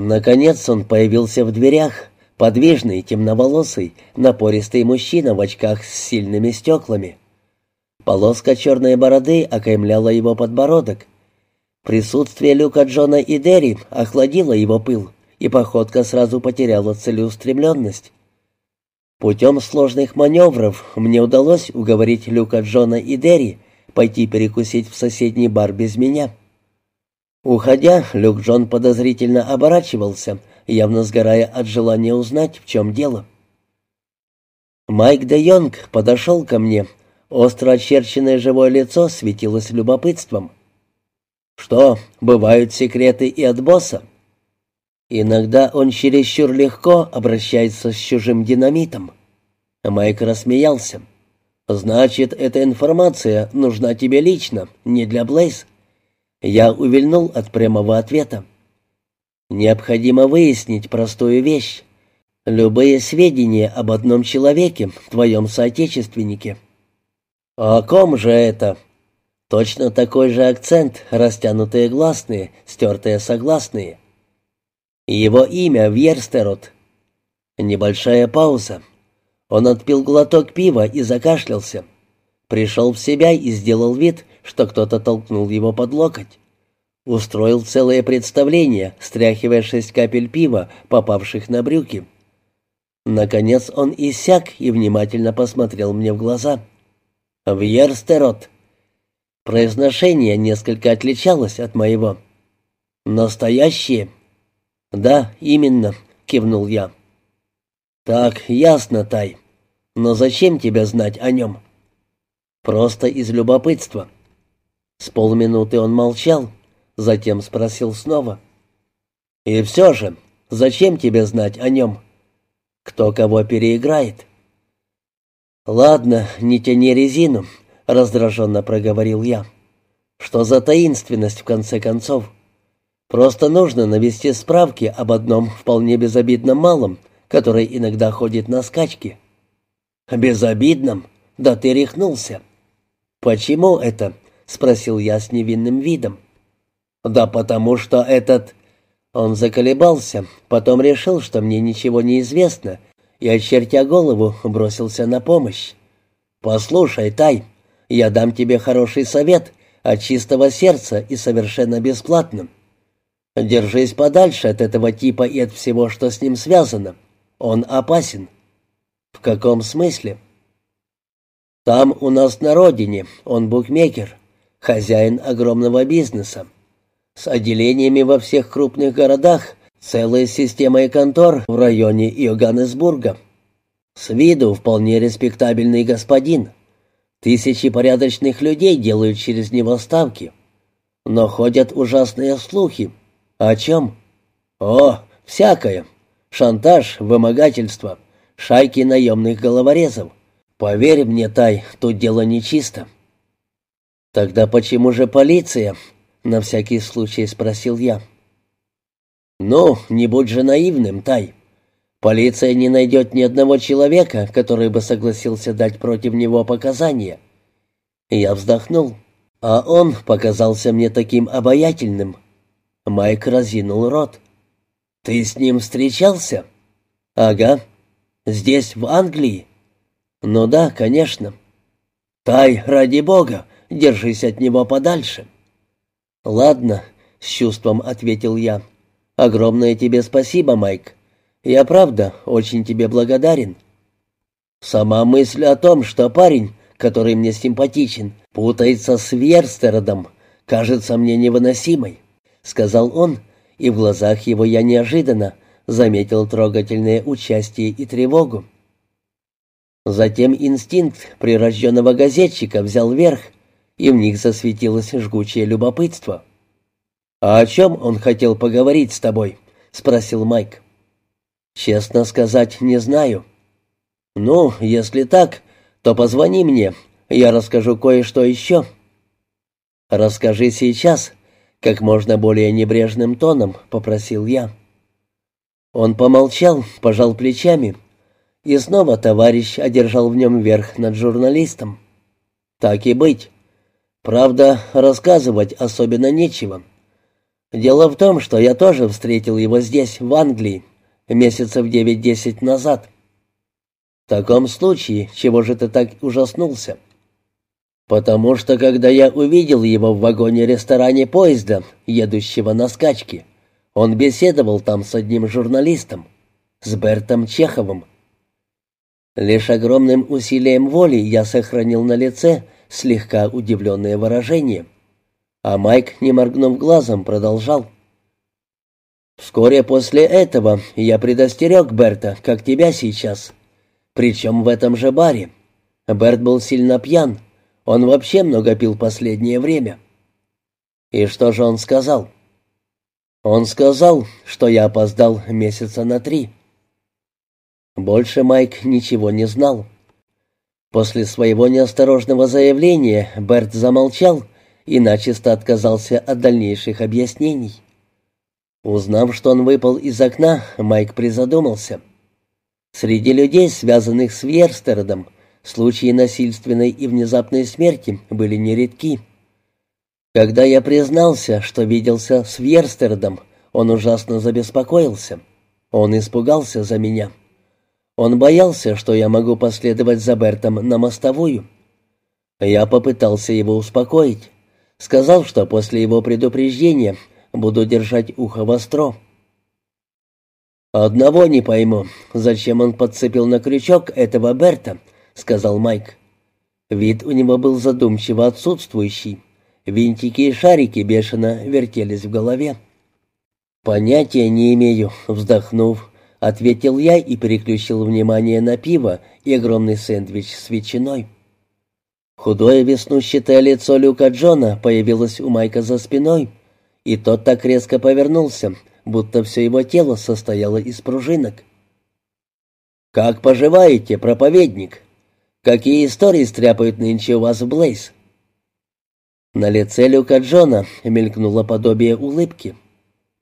Наконец он появился в дверях, подвижный, темноволосый, напористый мужчина в очках с сильными стеклами. Полоска черной бороды окаймляла его подбородок. Присутствие Люка Джона и Дерри охладило его пыл, и походка сразу потеряла целеустремленность. Путем сложных маневров мне удалось уговорить Люка Джона и Дерри пойти перекусить в соседний бар без меня. Уходя, Люк Джон подозрительно оборачивался, явно сгорая от желания узнать, в чем дело. Майк де Йонг подошел ко мне. Остро очерченное живое лицо светилось любопытством. «Что, бывают секреты и от босса?» Иногда он чересчур легко обращается с чужим динамитом. Майк рассмеялся. «Значит, эта информация нужна тебе лично, не для Блейз?» Я увильнул от прямого ответа. «Необходимо выяснить простую вещь. Любые сведения об одном человеке, твоем соотечественнике». «О ком же это?» Точно такой же акцент, растянутые гласные, стертые согласные. Его имя Вьерстерот. Небольшая пауза. Он отпил глоток пива и закашлялся. Пришел в себя и сделал вид, что кто-то толкнул его под локоть. Устроил целое представление, стряхивая шесть капель пива, попавших на брюки. Наконец он иссяк и внимательно посмотрел мне в глаза. «Вьерстерот». Произношение несколько отличалось от моего. «Настоящие?» «Да, именно», — кивнул я. «Так, ясно, Тай. Но зачем тебе знать о нем?» «Просто из любопытства». С полминуты он молчал, затем спросил снова. «И все же, зачем тебе знать о нем? Кто кого переиграет?» «Ладно, не тяни резину», — раздраженно проговорил я. «Что за таинственность, в конце концов?» Просто нужно навести справки об одном вполне безобидном малом, который иногда ходит на скачки». «Безобидном? Да ты рехнулся». «Почему это?» — спросил я с невинным видом. «Да потому что этот...» Он заколебался, потом решил, что мне ничего не известно, и, очертя голову, бросился на помощь. «Послушай, Тай, я дам тебе хороший совет от чистого сердца и совершенно бесплатно. Держись подальше от этого типа и от всего, что с ним связано. Он опасен. В каком смысле? Там у нас на родине он букмекер, хозяин огромного бизнеса. С отделениями во всех крупных городах, целой системой контор в районе Йоганнесбурга. С виду вполне респектабельный господин. Тысячи порядочных людей делают через него ставки. Но ходят ужасные слухи, «О чем?» «О, всякое. Шантаж, вымогательство, шайки наемных головорезов. Поверь мне, Тай, тут дело нечисто». «Тогда почему же полиция?» — на всякий случай спросил я. «Ну, не будь же наивным, Тай. Полиция не найдет ни одного человека, который бы согласился дать против него показания». Я вздохнул, а он показался мне таким обаятельным, Майк разинул рот. «Ты с ним встречался?» «Ага. Здесь, в Англии?» «Ну да, конечно». «Тай, ради бога, держись от него подальше». «Ладно», — с чувством ответил я. «Огромное тебе спасибо, Майк. Я правда очень тебе благодарен». Сама мысль о том, что парень, который мне симпатичен, путается с Верстеродом, кажется мне невыносимой сказал он, и в глазах его я неожиданно заметил трогательное участие и тревогу. Затем инстинкт прирожденного газетчика взял верх, и в них засветилось жгучее любопытство. «А о чем он хотел поговорить с тобой?» — спросил Майк. «Честно сказать, не знаю». «Ну, если так, то позвони мне, я расскажу кое-что еще». «Расскажи сейчас», как можно более небрежным тоном попросил я. Он помолчал, пожал плечами, и снова товарищ одержал в нем верх над журналистом. Так и быть. Правда, рассказывать особенно нечего. Дело в том, что я тоже встретил его здесь, в Англии, месяцев девять-десять назад. В таком случае, чего же ты так ужаснулся? Потому что, когда я увидел его в вагоне-ресторане поезда, едущего на скачки, он беседовал там с одним журналистом, с Бертом Чеховым. Лишь огромным усилием воли я сохранил на лице слегка удивленное выражение — а Майк, не моргнув глазом, продолжал. «Вскоре после этого я предостерег Берта, как тебя сейчас. Причем в этом же баре. Берт был сильно пьян. Он вообще много пил последнее время». «И что же он сказал?» «Он сказал, что я опоздал месяца на три». Больше Майк ничего не знал. После своего неосторожного заявления Берт замолчал, и начисто отказался от дальнейших объяснений. Узнав, что он выпал из окна, Майк призадумался. Среди людей, связанных с Верстеродом, случаи насильственной и внезапной смерти были нередки. Когда я признался, что виделся с Верстердом, он ужасно забеспокоился. Он испугался за меня. Он боялся, что я могу последовать за Бертом на мостовую. Я попытался его успокоить. Сказал, что после его предупреждения буду держать ухо востро. «Одного не пойму, зачем он подцепил на крючок этого Берта», — сказал Майк. Вид у него был задумчиво отсутствующий. Винтики и шарики бешено вертелись в голове. «Понятия не имею», — вздохнув, ответил я и переключил внимание на пиво и огромный сэндвич с ветчиной. Худое веснущатое лицо Люка Джона появилось у Майка за спиной, и тот так резко повернулся, будто все его тело состояло из пружинок. «Как поживаете, проповедник? Какие истории стряпают нынче у вас в Блейз?» На лице Люка Джона мелькнуло подобие улыбки.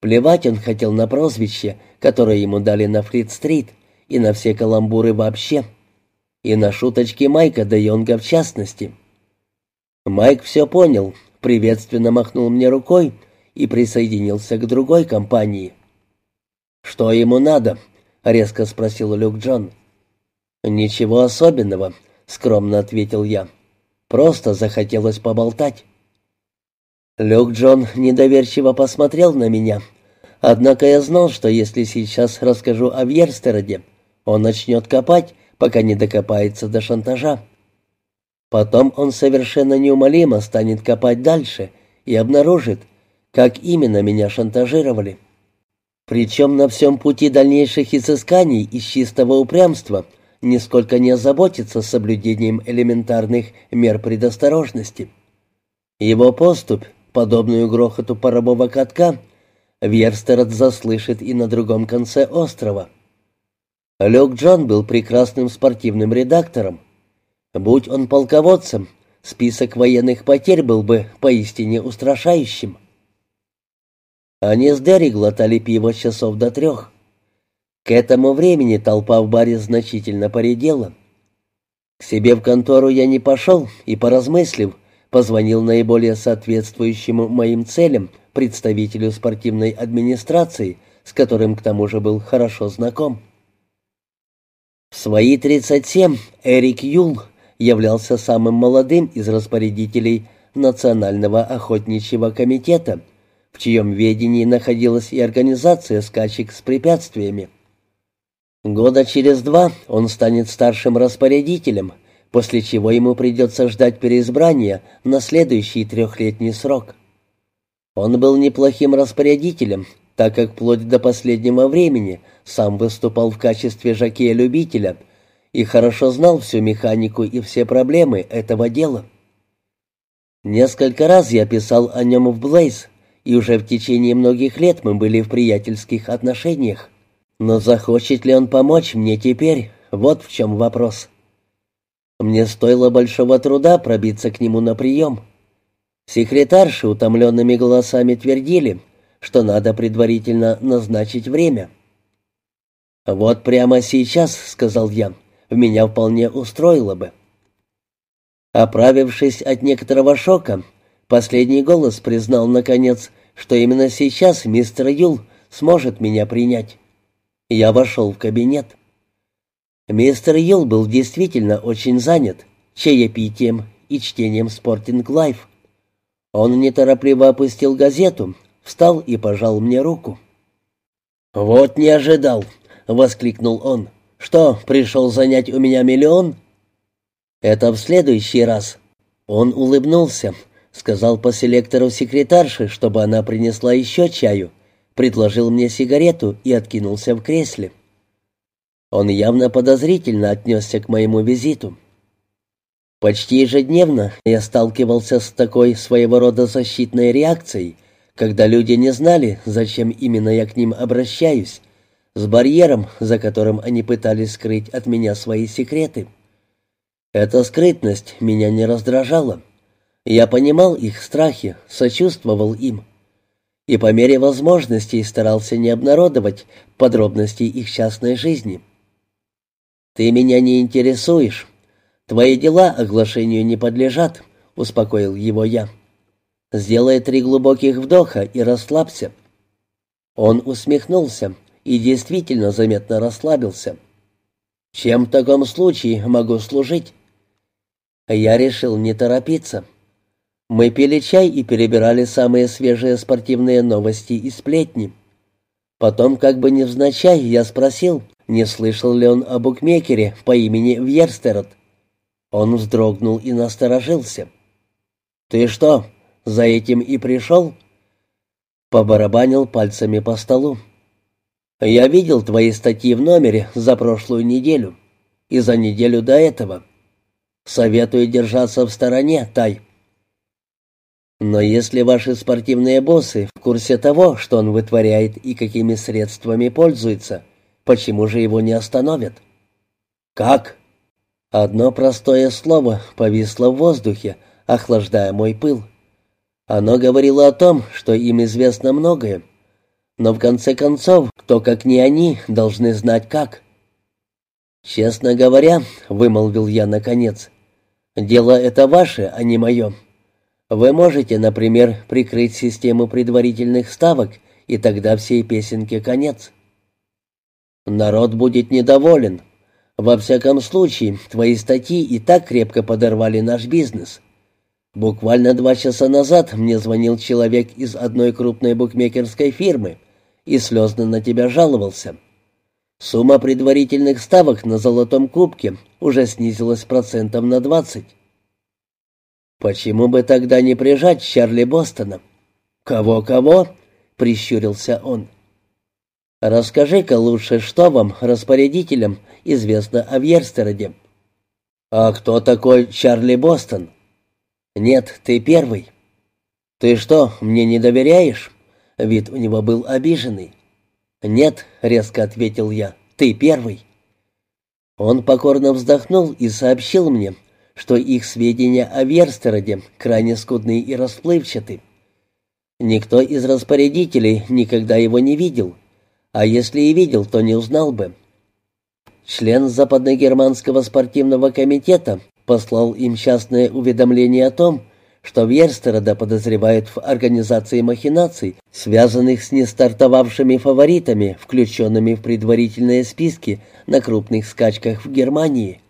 Плевать он хотел на прозвище, которое ему дали на Фрид-стрит, и на все каламбуры вообще и на шуточки Майка де Йонга в частности. Майк все понял, приветственно махнул мне рукой и присоединился к другой компании. «Что ему надо?» — резко спросил Люк Джон. «Ничего особенного», — скромно ответил я. «Просто захотелось поболтать». Люк Джон недоверчиво посмотрел на меня. Однако я знал, что если сейчас расскажу о Вьерстероде, он начнет копать пока не докопается до шантажа. Потом он совершенно неумолимо станет копать дальше и обнаружит, как именно меня шантажировали. Причем на всем пути дальнейших изысканий из чистого упрямства нисколько не озаботится соблюдением элементарных мер предосторожности. Его поступь, подобную грохоту парового катка, Верстерот заслышит и на другом конце острова. Люк Джон был прекрасным спортивным редактором. Будь он полководцем, список военных потерь был бы поистине устрашающим. Они с Дерри глотали пиво часов до трех. К этому времени толпа в баре значительно поредела. К себе в контору я не пошел и, поразмыслив, позвонил наиболее соответствующему моим целям представителю спортивной администрации, с которым к тому же был хорошо знаком. В свои 37 Эрик Юл являлся самым молодым из распорядителей Национального охотничьего комитета, в чьем ведении находилась и организация скачек с препятствиями. Года через два он станет старшим распорядителем, после чего ему придется ждать переизбрания на следующий трехлетний срок. Он был неплохим распорядителем, так как вплоть до последнего времени сам выступал в качестве жокея-любителя и хорошо знал всю механику и все проблемы этого дела. Несколько раз я писал о нем в «Блейз», и уже в течение многих лет мы были в приятельских отношениях. Но захочет ли он помочь мне теперь, вот в чем вопрос. Мне стоило большого труда пробиться к нему на прием. Секретарши утомленными голосами твердили — что надо предварительно назначить время. «Вот прямо сейчас», — сказал я, — «меня вполне устроило бы». Оправившись от некоторого шока, последний голос признал, наконец, что именно сейчас мистер Юл сможет меня принять. Я вошел в кабинет. Мистер Юл был действительно очень занят чаепитием и чтением «Спортинг Лайф». Он неторопливо опустил газету, встал и пожал мне руку. «Вот не ожидал!» — воскликнул он. «Что, пришел занять у меня миллион?» «Это в следующий раз». Он улыбнулся, сказал по селектору секретарши, чтобы она принесла еще чаю, предложил мне сигарету и откинулся в кресле. Он явно подозрительно отнесся к моему визиту. Почти ежедневно я сталкивался с такой своего рода защитной реакцией, когда люди не знали, зачем именно я к ним обращаюсь, с барьером, за которым они пытались скрыть от меня свои секреты. Эта скрытность меня не раздражала. Я понимал их страхи, сочувствовал им. И по мере возможностей старался не обнародовать подробностей их частной жизни. «Ты меня не интересуешь. Твои дела оглашению не подлежат», — успокоил его я. «Сделай три глубоких вдоха и расслабься». Он усмехнулся и действительно заметно расслабился. «Чем в таком случае могу служить?» Я решил не торопиться. Мы пили чай и перебирали самые свежие спортивные новости и сплетни. Потом, как бы невзначай, я спросил, не слышал ли он о букмекере по имени Вьерстерот. Он вздрогнул и насторожился. «Ты что, за этим и пришел?» Побарабанил пальцами по столу. «Я видел твои статьи в номере за прошлую неделю и за неделю до этого. Советую держаться в стороне, Тай». «Но если ваши спортивные боссы в курсе того, что он вытворяет и какими средствами пользуется, почему же его не остановят?» «Как?» Одно простое слово повисло в воздухе, охлаждая мой пыл. Оно говорило о том, что им известно многое, но в конце концов, кто как не они, должны знать как. «Честно говоря», — вымолвил я наконец, — «дело это ваше, а не мое. Вы можете, например, прикрыть систему предварительных ставок, и тогда всей песенке конец». «Народ будет недоволен. Во всяком случае, твои статьи и так крепко подорвали наш бизнес». Буквально два часа назад мне звонил человек из одной крупной букмекерской фирмы и слезно на тебя жаловался. Сумма предварительных ставок на золотом кубке уже снизилась процентом на двадцать. Почему бы тогда не прижать Чарли Бостона? Кого-кого? прищурился он. Расскажи-ка лучше, что вам, распорядителям, известно о Вьерстероде. А кто такой Чарли Бостон? Нет, ты первый. Ты что, мне не доверяешь? Вид у него был обиженный. «Нет», — резко ответил я, — «ты первый». Он покорно вздохнул и сообщил мне, что их сведения о Верстероде крайне скудны и расплывчаты. Никто из распорядителей никогда его не видел, а если и видел, то не узнал бы. Член Западногерманского спортивного комитета послал им частное уведомление о том, что Верстерода подозревают в организации махинаций, связанных с нестартовавшими фаворитами, включенными в предварительные списки на крупных скачках в Германии.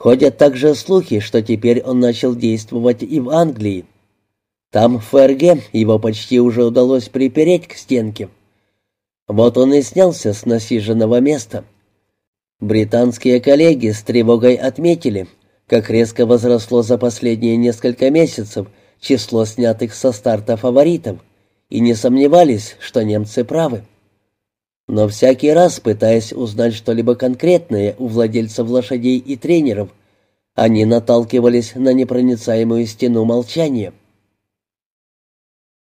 Ходят также слухи, что теперь он начал действовать и в Англии. Там, в ФРГ, его почти уже удалось припереть к стенке. Вот он и снялся с насиженного места. Британские коллеги с тревогой отметили – как резко возросло за последние несколько месяцев число снятых со старта фаворитов, и не сомневались, что немцы правы. Но всякий раз, пытаясь узнать что-либо конкретное у владельцев лошадей и тренеров, они наталкивались на непроницаемую стену молчания.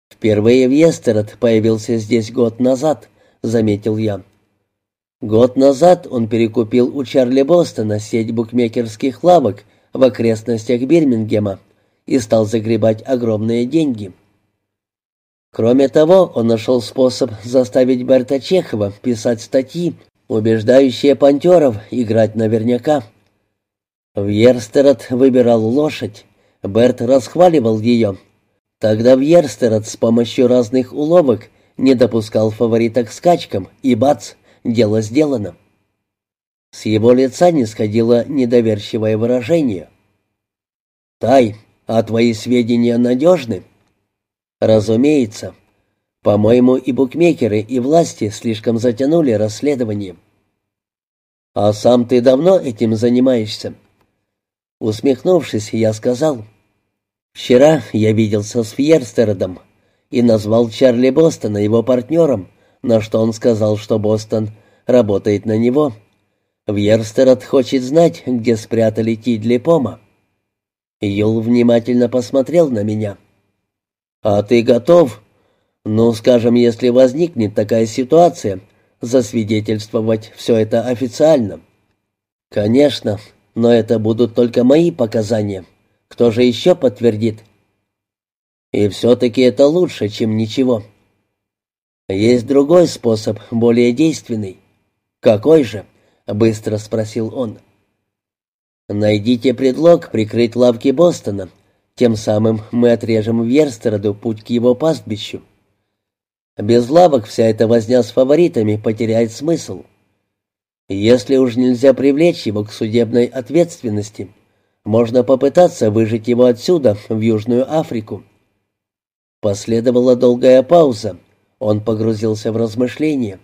«Впервые Вестерот появился здесь год назад», — заметил я. Год назад он перекупил у Чарли Бостона сеть букмекерских лавок в окрестностях Бирмингема и стал загребать огромные деньги. Кроме того, он нашел способ заставить Берта Чехова писать статьи, убеждающие пантеров играть наверняка. Вьерстерот выбирал лошадь, Берт расхваливал ее, Тогда Вьерстерот с помощью разных уловок не допускал фаворита к скачкам, и бац, дело сделано. С его лица не сходило недоверчивое выражение. «Тай, а твои сведения надежны?» «Разумеется. По-моему, и букмекеры, и власти слишком затянули расследование». «А сам ты давно этим занимаешься?» Усмехнувшись, я сказал, «Вчера я виделся с Фьерстердом и назвал Чарли Бостона его партнером, на что он сказал, что Бостон работает на него. Вьерстерд хочет знать, где спрятали Тидли Пома». Юл внимательно посмотрел на меня. «А ты готов? Ну, скажем, если возникнет такая ситуация, засвидетельствовать все это официально?» «Конечно, но это будут только мои показания. Кто же еще подтвердит?» «И все-таки это лучше, чем ничего». «Есть другой способ, более действенный». «Какой же?» — быстро спросил он. «Найдите предлог прикрыть лавки Бостона. Тем самым мы отрежем Верстероду путь к его пастбищу. Без лавок вся эта возня с фаворитами потеряет смысл. Если уж нельзя привлечь его к судебной ответственности, можно попытаться выжить его отсюда, в Южную Африку». Последовала долгая пауза. Он погрузился в размышления.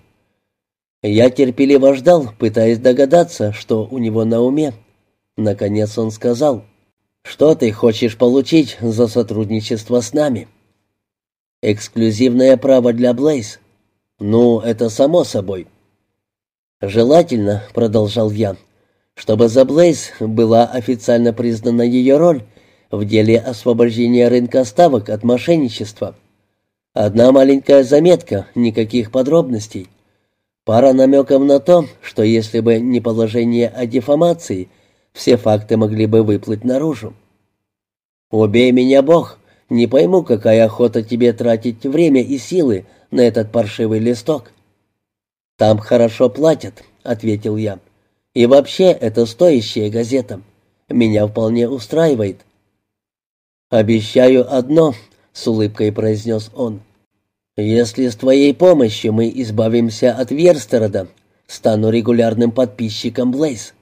Я терпеливо ждал, пытаясь догадаться, что у него на уме. Наконец он сказал, «Что ты хочешь получить за сотрудничество с нами?» «Эксклюзивное право для Блейз». «Ну, это само собой». «Желательно», — продолжал я, — «чтобы за Блейз была официально признана ее роль в деле освобождения рынка ставок от мошенничества. Одна маленькая заметка, никаких подробностей. Пара намеков на то, что если бы не положение о дефамации — все факты могли бы выплыть наружу. «Убей меня, Бог! Не пойму, какая охота тебе тратить время и силы на этот паршивый листок». «Там хорошо платят», — ответил я. «И вообще это стоящая газета. Меня вполне устраивает». «Обещаю одно», — с улыбкой произнес он. «Если с твоей помощью мы избавимся от Верстерода, стану регулярным подписчиком Блейз».